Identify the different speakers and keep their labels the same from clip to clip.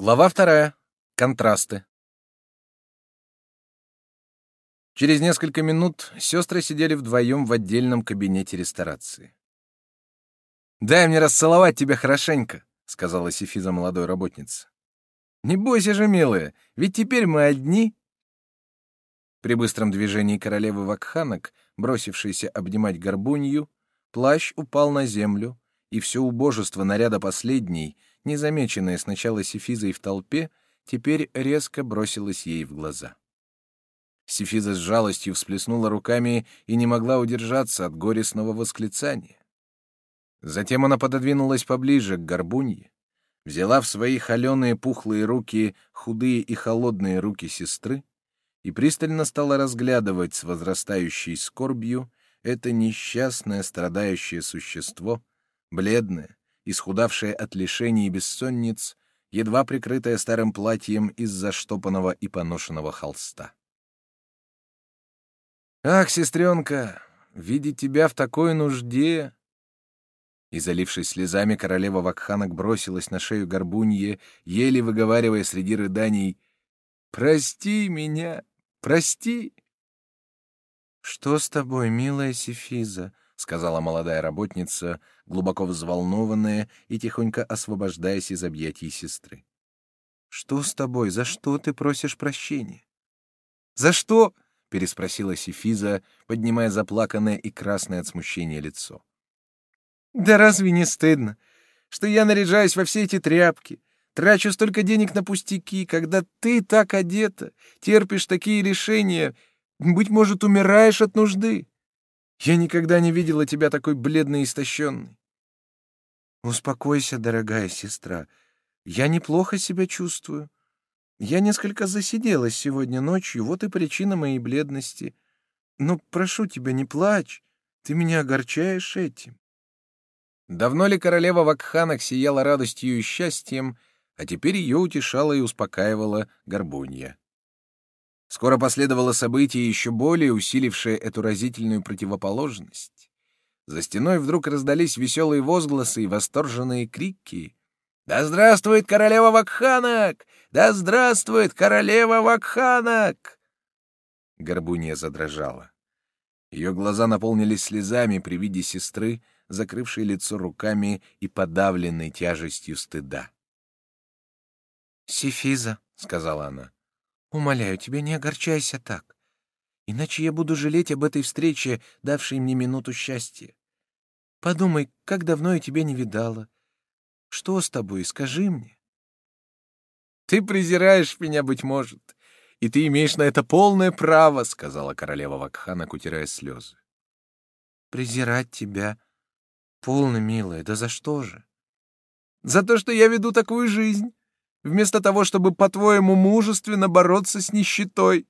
Speaker 1: Глава вторая. Контрасты. Через несколько минут сестры сидели вдвоем в отдельном кабинете ресторации. «Дай мне расцеловать тебя хорошенько», — сказала Сефиза молодой работнице. «Не бойся же, милая, ведь теперь мы одни». При быстром движении королевы Вакханок, бросившейся обнимать горбунью, плащ упал на землю, и все убожество наряда последней, незамеченное сначала Сефизой в толпе, теперь резко бросилось ей в глаза. Сефиза с жалостью всплеснула руками и не могла удержаться от горестного восклицания. Затем она пододвинулась поближе к горбунье, взяла в свои холеные пухлые руки худые и холодные руки сестры и пристально стала разглядывать с возрастающей скорбью это несчастное страдающее существо, бледное, исхудавшее от лишений и бессонниц, едва прикрытое старым платьем из заштопанного и поношенного холста. «Ах, сестренка, видеть тебя в такой нужде!» И, залившись слезами, королева Вакханок бросилась на шею горбунье, еле выговаривая среди рыданий «Прости меня, прости!» «Что с тобой, милая Сефиза?» — сказала молодая работница, глубоко взволнованная и тихонько освобождаясь из объятий сестры. «Что с тобой? За что ты просишь прощения?» «За что?» — переспросила Сефиза, поднимая заплаканное и красное от смущения лицо. «Да разве не стыдно, что я наряжаюсь во все эти тряпки, трачу столько денег на пустяки, когда ты так одета, терпишь такие лишения, быть может, умираешь от нужды?» Я никогда не видела тебя такой бледной и истощенной. Успокойся, дорогая сестра. Я неплохо себя чувствую. Я несколько засиделась сегодня ночью, вот и причина моей бледности. Но прошу тебя, не плачь. Ты меня огорчаешь этим. Давно ли королева Вакханах сияла радостью и счастьем, а теперь ее утешала и успокаивала горбунья. Скоро последовало событие, еще более усилившее эту разительную противоположность. За стеной вдруг раздались веселые возгласы и восторженные крики. «Да здравствует королева Вакханок! Да здравствует королева Вакханок!» Горбунья задрожала. Ее глаза наполнились слезами при виде сестры, закрывшей лицо руками и подавленной тяжестью стыда. «Сифиза», — сказала она, Умоляю тебя, не огорчайся так. Иначе я буду жалеть об этой встрече, давшей мне минуту счастья. Подумай, как давно я тебя не видала. Что с тобой, скажи мне. Ты презираешь меня, быть может, и ты имеешь на это полное право, сказала королева Вакханак, утирая слезы. Презирать тебя? Полно, милая, да за что же? За то, что я веду такую жизнь вместо того, чтобы, по-твоему, мужественно бороться с нищетой.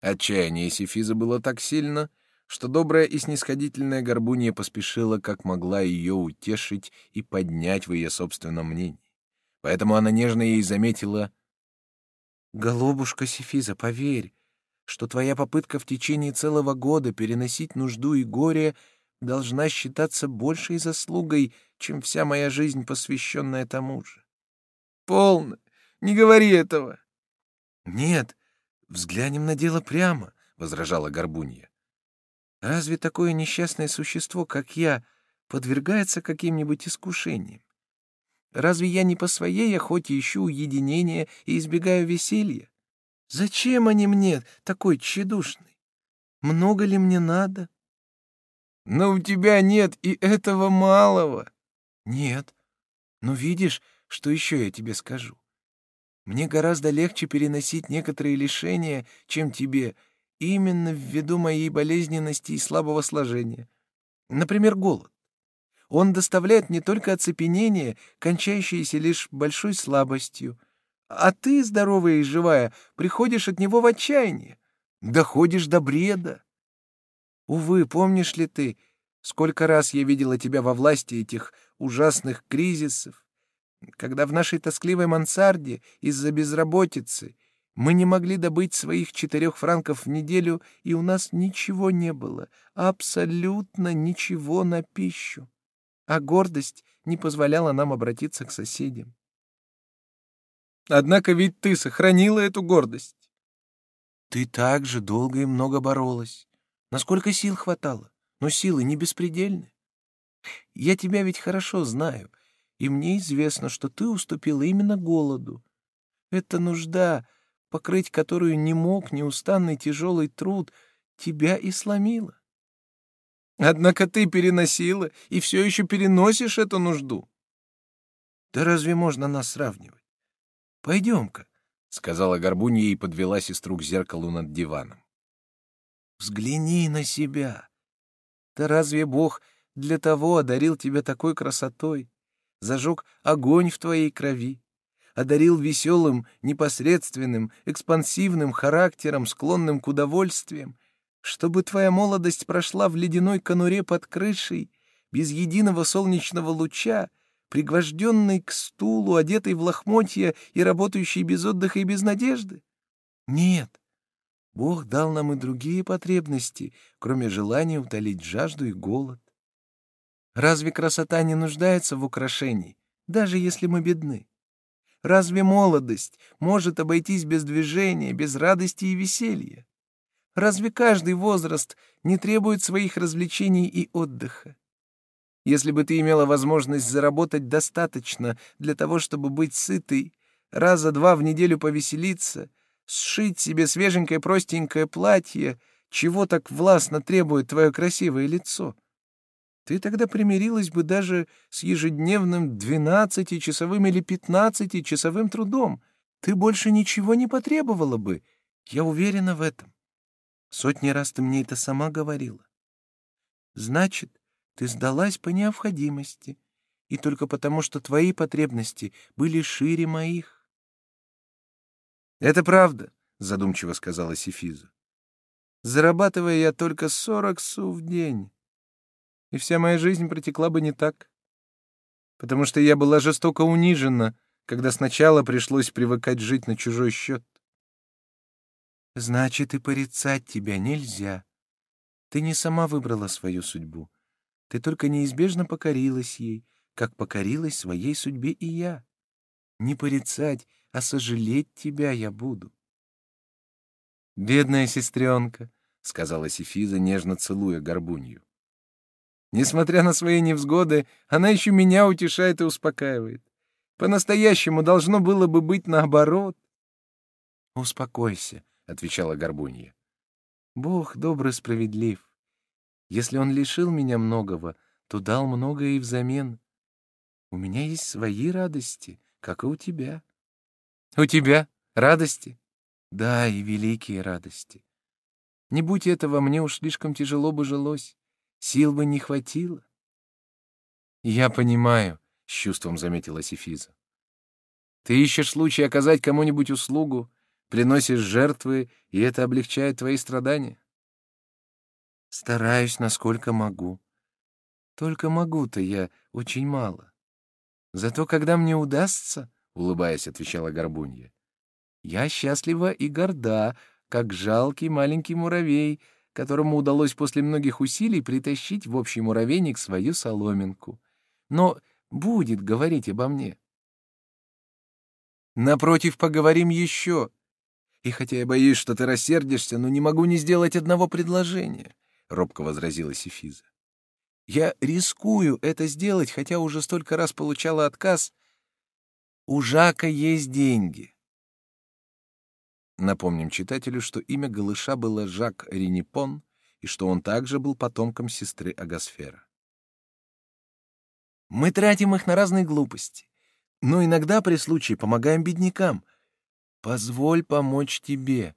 Speaker 1: Отчаяние Сефиза было так сильно, что добрая и снисходительная горбунья поспешила, как могла ее утешить и поднять в ее собственном мнении. Поэтому она нежно ей заметила «Голубушка Сефиза, поверь, что твоя попытка в течение целого года переносить нужду и горе должна считаться большей заслугой, чем вся моя жизнь, посвященная тому же. Полно. Не говори этого. Нет, взглянем на дело прямо, возражала Горбунья. Разве такое несчастное существо, как я, подвергается каким-нибудь искушениям? Разве я не по своей охоте ищу уединения и избегаю веселья? Зачем они мне, такой тщедушный? Много ли мне надо? Но у тебя нет и этого малого. Нет. Но видишь, что еще я тебе скажу? Мне гораздо легче переносить некоторые лишения, чем тебе, именно ввиду моей болезненности и слабого сложения. Например, голод. Он доставляет не только оцепенение, кончающееся лишь большой слабостью, а ты, здоровая и живая, приходишь от него в отчаяние, доходишь до бреда. Увы, помнишь ли ты, сколько раз я видела тебя во власти этих ужасных кризисов, когда в нашей тоскливой мансарде из-за безработицы мы не могли добыть своих четырех франков в неделю, и у нас ничего не было, абсолютно ничего на пищу. А гордость не позволяла нам обратиться к соседям. Однако ведь ты сохранила эту гордость. Ты так же долго и много боролась. Насколько сил хватало. Но силы не беспредельны. Я тебя ведь хорошо знаю, и мне известно, что ты уступила именно голоду. Это нужда, покрыть которую не мог неустанный тяжелый труд, тебя и сломила. Однако ты переносила и все еще переносишь эту нужду. Да разве можно нас сравнивать? Пойдем-ка, — сказала Горбунья и подвела сестру к зеркалу над диваном. Взгляни на себя. Да разве Бог для того одарил тебя такой красотой, зажег огонь в твоей крови, одарил веселым, непосредственным, экспансивным характером, склонным к удовольствиям, чтобы твоя молодость прошла в ледяной конуре под крышей, без единого солнечного луча, пригвожденной к стулу, одетой в лохмотья и работающей без отдыха и без надежды? Нет. Бог дал нам и другие потребности, кроме желания утолить жажду и голод. Разве красота не нуждается в украшении, даже если мы бедны? Разве молодость может обойтись без движения, без радости и веселья? Разве каждый возраст не требует своих развлечений и отдыха? Если бы ты имела возможность заработать достаточно для того, чтобы быть сытой, раза два в неделю повеселиться, сшить себе свеженькое простенькое платье, чего так властно требует твое красивое лицо, ты тогда примирилась бы даже с ежедневным двенадцатичасовым или пятнадцатичасовым трудом. Ты больше ничего не потребовала бы. Я уверена в этом. Сотни раз ты мне это сама говорила. Значит, ты сдалась по необходимости, и только потому, что твои потребности были шире моих. Это правда, задумчиво сказала Сифиза. Зарабатывая я только сорок су в день, и вся моя жизнь протекла бы не так. Потому что я была жестоко унижена, когда сначала пришлось привыкать жить на чужой счет. Значит, и порицать тебя нельзя. Ты не сама выбрала свою судьбу. Ты только неизбежно покорилась ей, как покорилась своей судьбе и я. Не порицать, а сожалеть тебя я буду. «Бедная сестренка», — сказала Сифиза, нежно целуя горбунью. «Несмотря на свои невзгоды, она еще меня утешает и успокаивает. По-настоящему должно было бы быть наоборот». «Успокойся», — отвечала Горбунья. «Бог добрый справедлив. Если он лишил меня многого, то дал многое и взамен. У меня есть свои радости, как и у тебя». «У тебя радости?» «Да, и великие радости. Не будь этого, мне уж слишком тяжело бы жилось, сил бы не хватило». «Я понимаю», — с чувством заметила Сифиза. «Ты ищешь случай оказать кому-нибудь услугу, приносишь жертвы, и это облегчает твои страдания? Стараюсь, насколько могу. Только могу-то я очень мало. Зато когда мне удастся, — улыбаясь, отвечала Горбунья, — я счастлива и горда, как жалкий маленький муравей, которому удалось после многих усилий притащить в общий муравейник свою соломинку. Но будет говорить обо мне. Напротив, поговорим еще, и хотя я боюсь, что ты рассердишься, но не могу не сделать одного предложения, — робко возразила Сифиза. Я рискую это сделать, хотя уже столько раз получала отказ. У Жака есть деньги. Напомним читателю, что имя голыша было Жак Ренипон, и что он также был потомком сестры Агасфера. Мы тратим их на разные глупости, но иногда при случае помогаем беднякам — Позволь помочь тебе.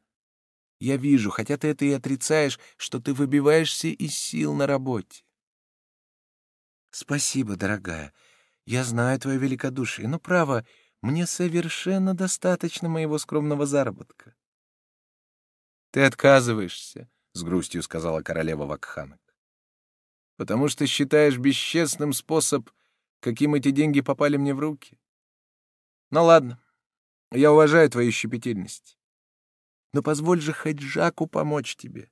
Speaker 1: Я вижу, хотя ты это и отрицаешь, что ты выбиваешься из сил на работе. Спасибо, дорогая. Я знаю твое великодушие, но, право, мне совершенно достаточно моего скромного заработка. Ты отказываешься, — с грустью сказала королева Вакханок. Потому что считаешь бесчестным способ, каким эти деньги попали мне в руки. Ну ладно, я уважаю твою щепетильность. Но позволь же хоть Жаку помочь тебе.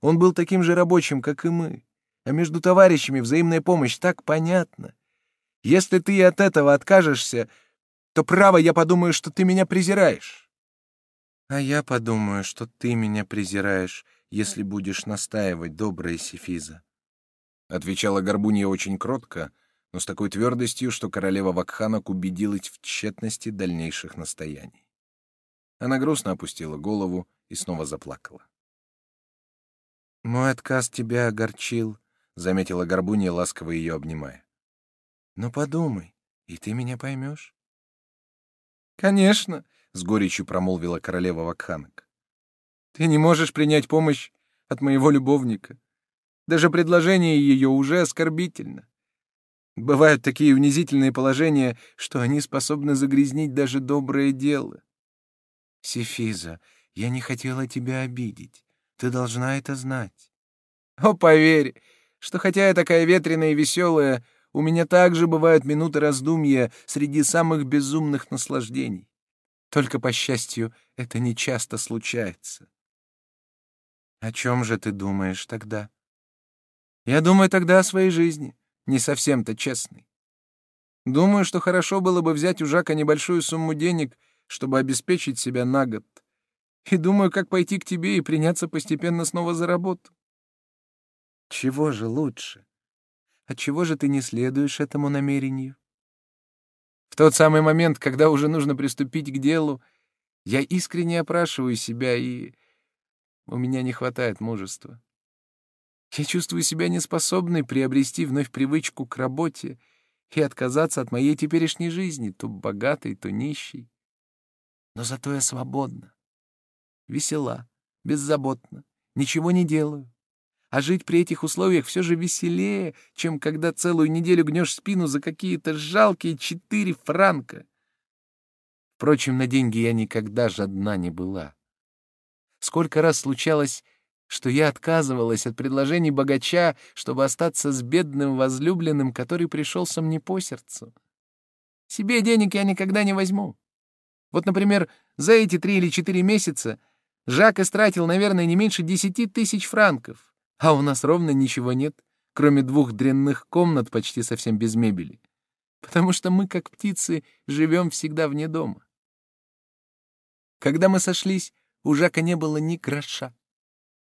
Speaker 1: Он был таким же рабочим, как и мы. А между товарищами взаимная помощь так понятна. Если ты от этого откажешься, то право я подумаю, что ты меня презираешь.
Speaker 2: А я подумаю, что ты меня презираешь, если будешь настаивать, добрая Сифиза.
Speaker 1: Отвечала Горбунья очень кротко, но с такой твердостью, что королева Вакханок убедилась в тщетности дальнейших настояний. Она грустно опустила голову и снова заплакала.
Speaker 2: «Мой отказ тебя огорчил», — заметила Горбунья, ласково ее обнимая. «Но подумай, и ты меня поймешь».
Speaker 1: «Конечно», — с горечью промолвила королева Вакханок. «Ты не можешь принять помощь от моего любовника. Даже предложение ее уже оскорбительно. Бывают такие унизительные положения, что они способны загрязнить даже доброе дело.
Speaker 2: Сефиза, я не хотела тебя обидеть. Ты должна это знать.
Speaker 1: О, поверь, что хотя я такая ветреная и веселая, у меня также бывают минуты раздумья среди самых безумных наслаждений. Только, по счастью, это не часто случается.
Speaker 2: О чем же ты думаешь тогда?
Speaker 1: Я думаю тогда о своей жизни, не совсем-то честной. Думаю, что хорошо было бы взять у Жака небольшую сумму денег, чтобы обеспечить себя на год. И думаю, как пойти к тебе и приняться постепенно снова за работу.
Speaker 2: Чего же лучше? Отчего же ты не следуешь этому намерению?
Speaker 1: В тот самый момент, когда уже нужно приступить к делу, я искренне опрашиваю себя, и у меня не хватает мужества. Я чувствую себя неспособной приобрести вновь привычку к работе и отказаться от моей теперешней жизни, то богатой, то нищей. Но зато я свободна, весела, беззаботна, ничего не делаю. А жить при этих условиях все же веселее, чем когда целую неделю гнешь спину за какие-то жалкие четыре франка. Впрочем, на деньги я никогда жадна не была. Сколько раз случалось что я отказывалась от предложений богача, чтобы остаться с бедным возлюбленным, который пришелся мне по сердцу. Себе денег я никогда не возьму. Вот, например, за эти три или четыре месяца Жак истратил, наверное, не меньше десяти тысяч франков, а у нас ровно ничего нет, кроме двух дрянных комнат почти совсем без мебели, потому что мы, как птицы, живем всегда вне дома. Когда мы сошлись, у Жака не было ни гроша.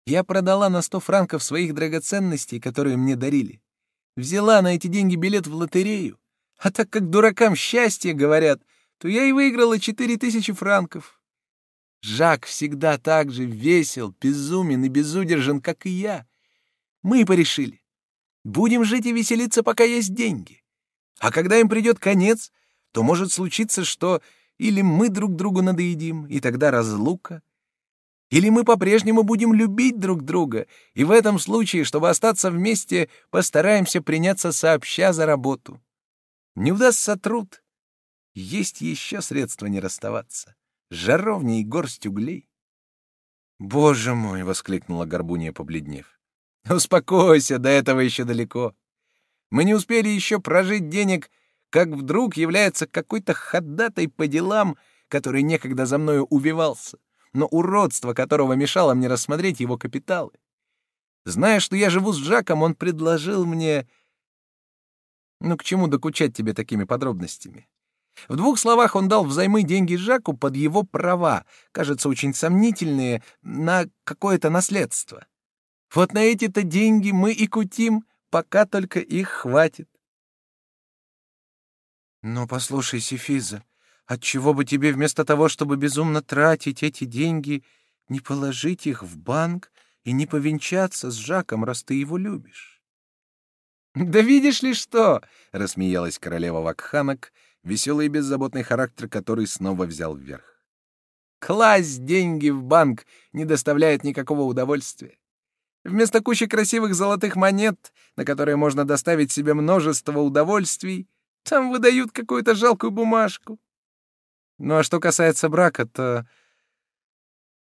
Speaker 1: Я продала на сто франков своих драгоценностей, которые мне дарили. Взяла на эти деньги билет в лотерею. А так как дуракам счастье говорят, то я и выиграла четыре тысячи франков. Жак всегда так же весел, безумен и безудержен, как и я. Мы и порешили. Будем жить и веселиться, пока есть деньги. А когда им придет конец, то может случиться, что или мы друг другу надоедим, и тогда разлука, или мы по-прежнему будем любить друг друга, и в этом случае, чтобы остаться вместе, постараемся приняться сообща за работу. Не удастся труд. Есть еще средства не расставаться. Жаровни и горсть углей.
Speaker 2: «Боже мой!» — воскликнула Горбунья, побледнев.
Speaker 1: «Успокойся, до этого еще далеко. Мы не успели еще прожить денег, как вдруг является какой-то ходатай по делам, который некогда за мною увивался но уродство которого мешало мне рассмотреть его капиталы. Зная, что я живу с Жаком, он предложил мне... Ну, к чему докучать тебе такими подробностями? В двух словах он дал взаймы деньги Жаку под его права, кажется, очень сомнительные, на какое-то наследство. Вот на эти-то деньги мы и кутим, пока только их хватит.
Speaker 2: Но послушай, Сефиза, Отчего бы тебе вместо того, чтобы безумно тратить эти деньги, не положить их в банк и не повенчаться с Жаком, раз ты его любишь?
Speaker 1: «Да видишь ли что!» — рассмеялась королева Вакханок, веселый и беззаботный характер, который снова взял вверх. «Класть деньги в банк не доставляет никакого удовольствия. Вместо кучи красивых золотых монет, на которые можно доставить себе множество удовольствий, там выдают какую-то жалкую бумажку. Ну а что касается брака, то...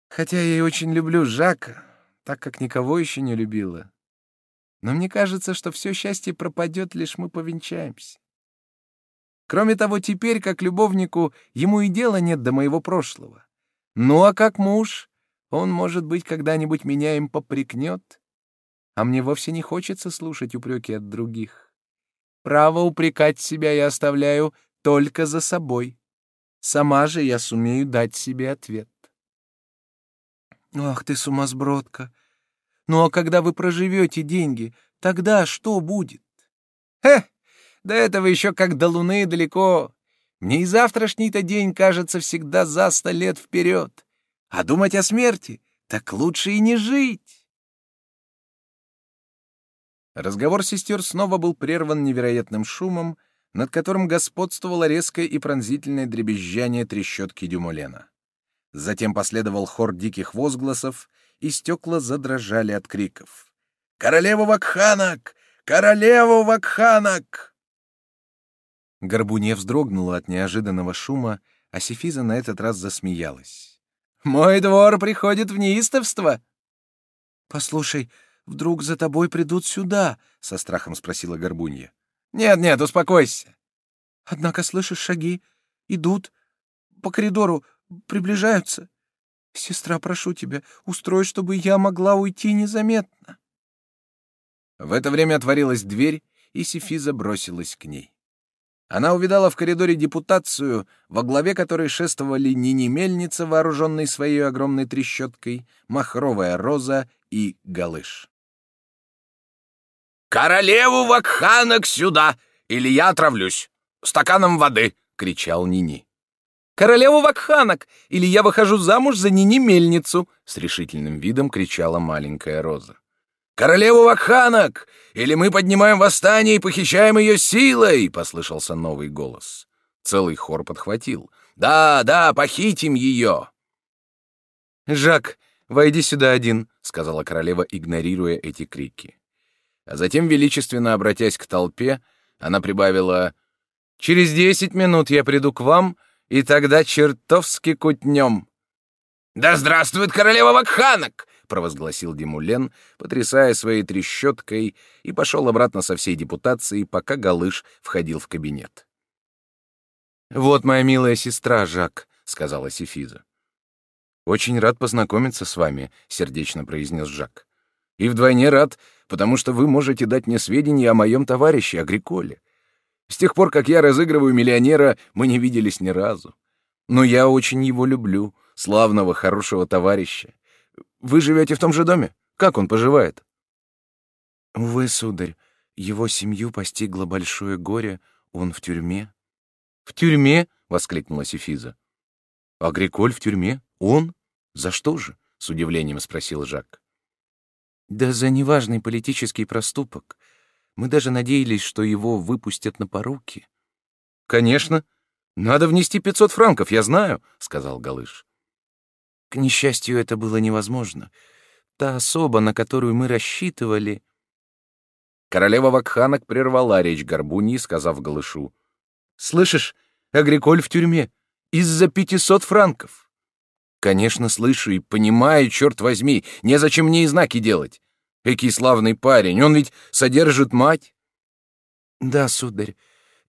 Speaker 1: Хотя я и очень люблю Жака, так как никого еще не любила. Но мне кажется, что все счастье пропадет, лишь мы повенчаемся. Кроме того, теперь, как любовнику, ему и дела нет до моего прошлого. Ну а как муж, он, может быть, когда-нибудь меня им попрекнет. А мне вовсе не хочется слушать упреки от других. Право упрекать себя я оставляю только за собой.
Speaker 2: Сама же я сумею дать себе ответ. Ах ты, сумасбродка! Ну а когда вы проживете деньги, тогда что будет? Хе! До этого еще как до луны далеко. Мне и завтрашний-то день кажется всегда за сто лет вперед. А думать о смерти так лучше и не жить.
Speaker 1: Разговор сестер снова был прерван невероятным шумом, над которым господствовало резкое и пронзительное дребезжание трещотки Дюмолена. Затем последовал хор диких возгласов, и стекла задрожали от криков. «Королеву Вакханок! Королеву Вакханок!» Горбунья вздрогнула от неожиданного шума, а Сефиза на этот раз засмеялась.
Speaker 2: «Мой двор приходит в неистовство!» «Послушай, вдруг за тобой придут сюда?» — со страхом спросила Горбунья.
Speaker 1: «Нет-нет, успокойся!»
Speaker 2: «Однако слышишь шаги? Идут по коридору, приближаются. Сестра, прошу тебя, устрой, чтобы я могла уйти незаметно».
Speaker 1: В это время отворилась дверь, и Сефиза бросилась к ней. Она увидала в коридоре депутацию, во главе которой шествовали Нини Мельница, вооруженный своей огромной трещоткой, Махровая Роза и Галыш.
Speaker 3: «Королеву Вакханок сюда, или я отравлюсь! Стаканом воды!» — кричал Нини.
Speaker 2: «Королеву Вакханок, или я выхожу замуж за Нини Мельницу!» — с решительным видом кричала маленькая Роза.
Speaker 3: «Королеву Вакханок! Или мы поднимаем восстание и похищаем ее силой!» — послышался новый голос. Целый хор подхватил. «Да, да, похитим ее!»
Speaker 2: «Жак, войди сюда один», — сказала королева, игнорируя эти крики.
Speaker 1: А затем, величественно обратясь к толпе, она прибавила «Через десять минут я приду к вам, и тогда чертовски кутнем».
Speaker 3: «Да здравствует королева Вакханок!»
Speaker 1: Провозгласил Демулен, потрясая своей трещоткой, и пошел обратно со всей депутацией, пока Галыш входил в кабинет.
Speaker 2: «Вот моя милая сестра, Жак», — сказала Сефиза.
Speaker 1: «Очень рад познакомиться с вами», — сердечно произнес Жак. «И вдвойне рад, потому что вы можете дать мне сведения о моем товарище Агриколе. С тех пор, как я разыгрываю миллионера, мы не виделись ни разу. Но я очень его люблю, славного, хорошего товарища. Вы живете в том же доме? Как он поживает?»
Speaker 2: «Увы, сударь, его семью постигло большое горе, он в тюрьме».
Speaker 1: «В тюрьме?» — воскликнула Сефиза. «Агриколь в тюрьме? Он? За что же?» — с удивлением спросил Жак.
Speaker 2: «Да за неважный политический проступок. Мы даже надеялись, что его выпустят на поруки».
Speaker 1: «Конечно. Надо внести пятьсот франков, я знаю», — сказал Галыш.
Speaker 2: К несчастью, это было невозможно. Та особа, на которую мы рассчитывали...
Speaker 1: Королева Вакханок прервала речь Горбуньи, сказав Галышу. «Слышишь, Агриколь в тюрьме. Из-за пятисот франков». «Конечно, слышу и понимаю, черт возьми, незачем мне и знаки делать. Экий славный парень, он ведь содержит мать».
Speaker 2: «Да, сударь,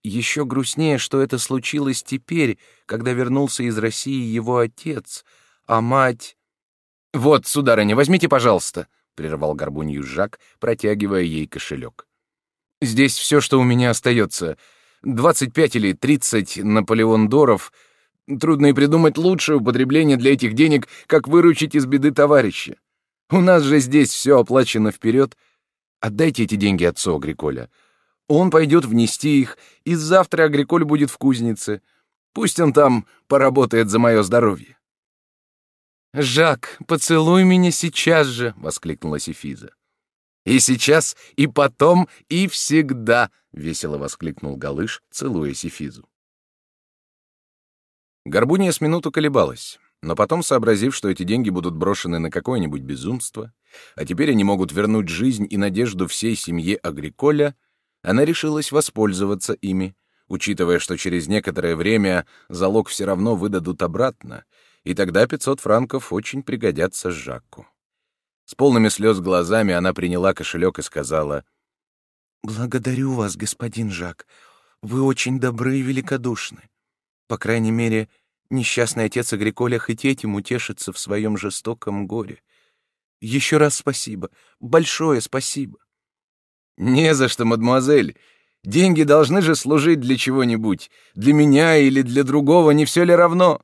Speaker 2: еще грустнее, что это случилось теперь, когда вернулся из России его отец, а мать...
Speaker 1: — Вот, сударыня, возьмите, пожалуйста, — прервал горбунью Жак, протягивая ей кошелек. — Здесь все, что у меня остается. Двадцать пять или тридцать наполеондоров. Трудно и придумать лучшее употребление для этих денег, как выручить из беды товарища. У нас же здесь все оплачено вперед. Отдайте эти деньги отцу Агриколя. Он пойдет внести их, и завтра Агриколь будет в кузнице. Пусть он там поработает за мое здоровье.
Speaker 2: «Жак, поцелуй меня сейчас же!» — воскликнула Сефиза.
Speaker 1: «И сейчас, и потом, и всегда!» — весело воскликнул Галыш, целуя Сефизу. Горбунья с минуту колебалась, но потом, сообразив, что эти деньги будут брошены на какое-нибудь безумство, а теперь они могут вернуть жизнь и надежду всей семье Агриколя, она решилась воспользоваться ими, учитывая, что через некоторое время залог все равно выдадут обратно, и тогда 500 франков очень пригодятся Жаку. С полными слез глазами она приняла кошелек и сказала,
Speaker 2: «Благодарю вас, господин Жак. Вы очень добры и великодушны. По крайней мере, несчастный отец Агриколя хоть этим утешится в своем жестоком горе. Еще раз спасибо, большое спасибо».
Speaker 1: «Не за что, мадемуазель. Деньги должны же служить для чего-нибудь. Для меня или для другого, не все ли равно?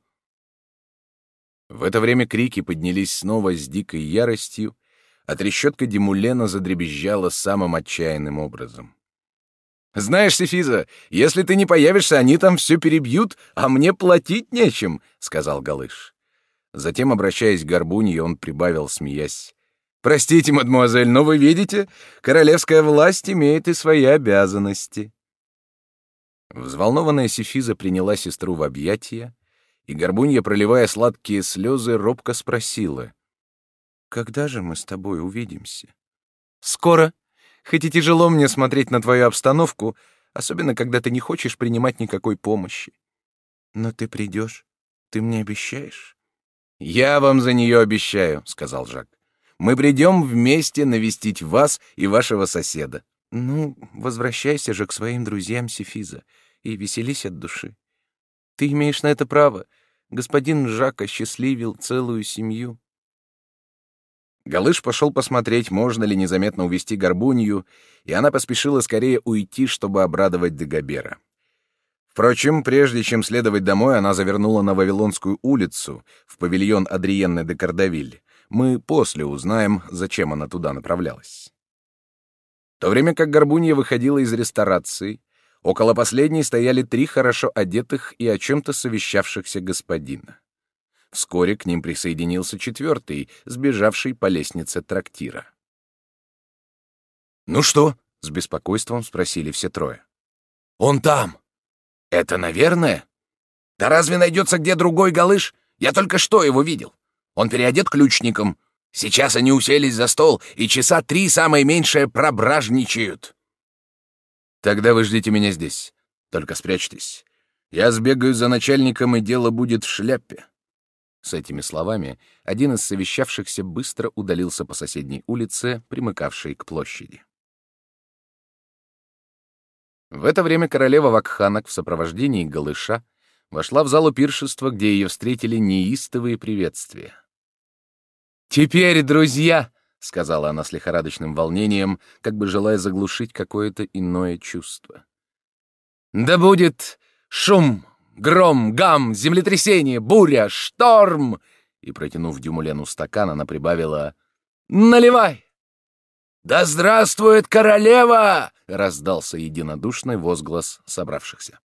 Speaker 1: В это время крики поднялись снова с дикой яростью, а трещотка Демулена задребезжала самым отчаянным образом. «Знаешь, Сефиза, если ты не появишься, они там все перебьют, а мне платить нечем», — сказал Галыш. Затем, обращаясь к Горбунье, он прибавил, смеясь. «Простите, мадемуазель, но вы видите, королевская власть имеет и свои обязанности». Взволнованная Сефиза приняла сестру в объятия, и Горбунья, проливая сладкие слезы, робко спросила. «Когда же мы с тобой увидимся?» «Скоро. Хоть и тяжело мне смотреть на твою обстановку, особенно когда ты не хочешь принимать никакой помощи. Но ты придешь, ты мне обещаешь?» «Я вам за нее обещаю», — сказал Жак. «Мы придем вместе навестить вас и вашего соседа». «Ну, возвращайся же к своим друзьям, Сефиза, и веселись от души. Ты имеешь на это право. Господин Жак осчастливил целую семью. Галыш пошел посмотреть, можно ли незаметно увести горбунью, и она поспешила скорее уйти, чтобы обрадовать Дагобера. Впрочем, прежде чем следовать домой, она завернула на Вавилонскую улицу, в павильон Адриенны де Кардавиль. Мы после узнаем, зачем она туда направлялась. В то время как Горбунья выходила из ресторации, Около последней стояли три хорошо одетых и о чем-то совещавшихся господина. Вскоре к ним присоединился четвертый, сбежавший по лестнице трактира. «Ну что?» — с беспокойством спросили все трое. «Он там!» «Это, наверное?» «Да разве найдется где другой галыш? Я только что его видел. Он переодет ключником. Сейчас они уселись за стол и часа три самое меньшее прображничают». Тогда вы ждите меня здесь. Только спрячьтесь. Я сбегаю за начальником, и дело будет в шляпе. С этими словами один из совещавшихся быстро удалился по соседней улице, примыкавшей к площади. В это время королева Вакханок в сопровождении Галыша вошла в залу пиршества, где ее встретили неистовые приветствия. «Теперь, друзья!» — сказала она с лихорадочным волнением, как бы желая заглушить какое-то иное чувство. «Да будет шум, гром, гам, землетрясение, буря, шторм!» И, протянув Дюмулену стакан, она прибавила «Наливай!» «Да здравствует королева!» — раздался единодушный возглас собравшихся.